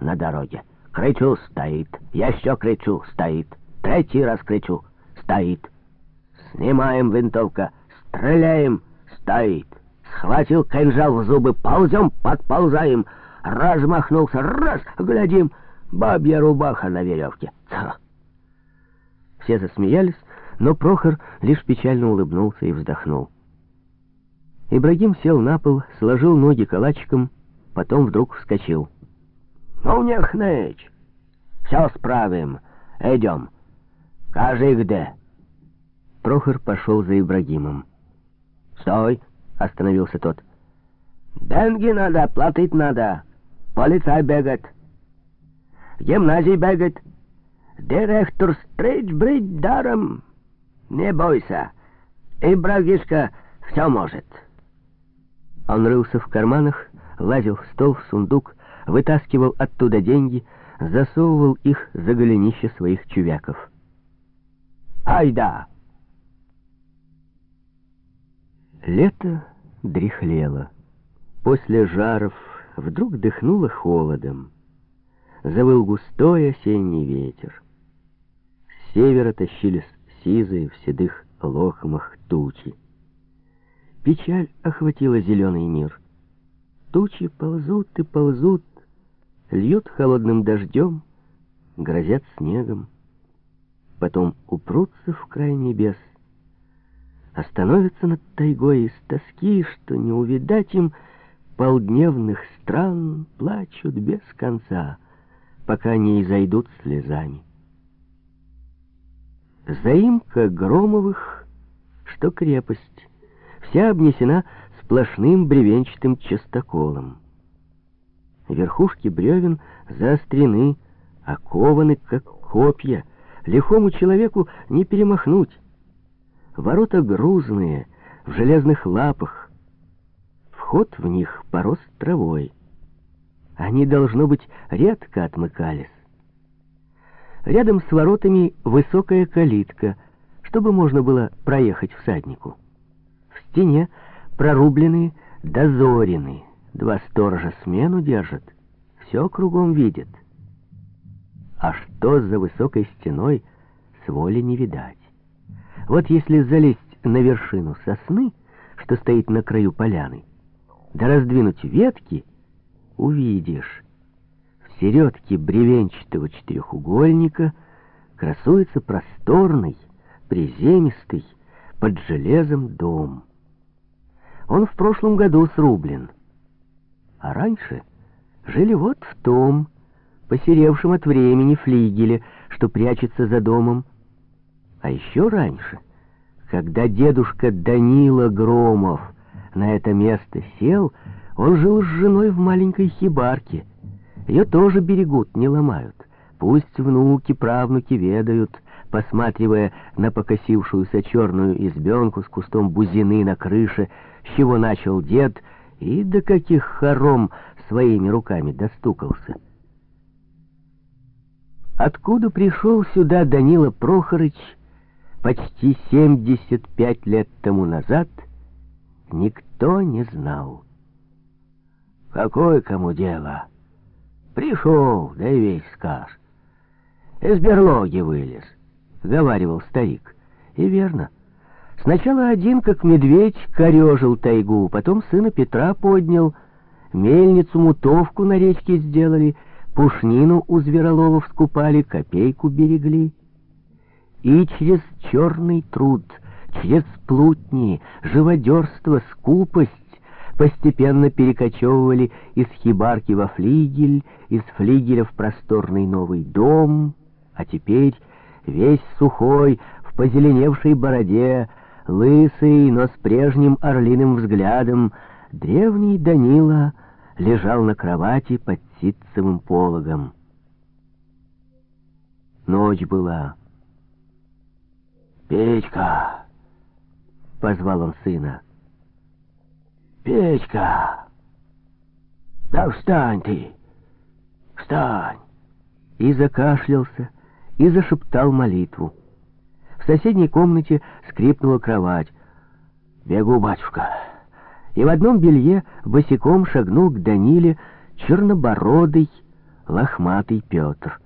на дороге. Кричу, стоит. Еще кричу, стоит. Третий раз кричу, стоит. Снимаем винтовка, стреляем, стоит. Схватил кинжал в зубы, ползем, подползаем. Размахнулся, раз, глядим, бабья рубаха на веревке. Все засмеялись, но Прохор лишь печально улыбнулся и вздохнул. Ибрагим сел на пол, сложил ноги калачиком, потом вдруг вскочил. «Ну, не хнычь! Все справим. Идем. Кажи где?» Прохор пошел за Ибрагимом. «Стой!» — остановился тот. «Деньги надо, платить надо. Полицай бегает. В гимназии бегает. Директор стричь брить даром. Не бойся. Ибрагишка все может». Он рылся в карманах, лазил в стол, в сундук, вытаскивал оттуда деньги, засовывал их за голенище своих чувяков. «Ай да!» Лето дряхлело. После жаров вдруг дыхнуло холодом. Завыл густой осенний ветер. С севера тащились сизые в седых лохмах тучи. Печаль охватила зеленый мир. Тучи ползут и ползут, льют холодным дождем, грозят снегом. Потом упрутся в край небес, остановятся над тайгой из тоски, что не увидать им полдневных стран, плачут без конца, пока не изойдут слезами. Заимка Громовых, что крепость, вся обнесена сплошным бревенчатым частоколом. Верхушки бревен заострены, окованы, как копья. Лихому человеку не перемахнуть. Ворота грузные, в железных лапах. Вход в них порос травой. Они, должно быть, редко отмыкались. Рядом с воротами высокая калитка, чтобы можно было проехать всаднику стене прорублены дозорины. Два сторожа смену держат, все кругом видят. А что за высокой стеной, с воли не видать. Вот если залезть на вершину сосны, что стоит на краю поляны, да раздвинуть ветки, увидишь. В середке бревенчатого четырехугольника красуется просторный, приземистый, под железом дом. Он в прошлом году срублен. А раньше жили вот в том, посеревшем от времени флигеле, что прячется за домом. А еще раньше, когда дедушка Данила Громов на это место сел, он жил с женой в маленькой хибарке. Ее тоже берегут, не ломают. Пусть внуки, правнуки ведают, посматривая на покосившуюся черную избенку с кустом бузины на крыше, с чего начал дед и до каких хором своими руками достукался. Откуда пришел сюда Данила Прохорыч почти 75 лет тому назад, никто не знал. Какое кому дело? Пришел, да и весь скаж. Из берлоги вылез, — говаривал старик. И верно. Сначала один, как медведь, корежил тайгу, потом сына Петра поднял, мельницу-мутовку на речке сделали, пушнину у звероловов скупали, копейку берегли. И через черный труд, через плутни, живодерство, скупость постепенно перекочевывали из хибарки во флигель, из флигеля в просторный новый дом, а теперь весь сухой, в позеленевшей бороде, лысый, но с прежним орлиным взглядом, древний Данила лежал на кровати под ситцевым пологом. Ночь была. «Петька!» — позвал он сына. «Петька! Да встань ты! Встань!» И закашлялся, и зашептал молитву. В соседней комнате скрипнула кровать. «Бегу, батюшка!» И в одном белье босиком шагнул к Даниле чернобородый, лохматый Петр.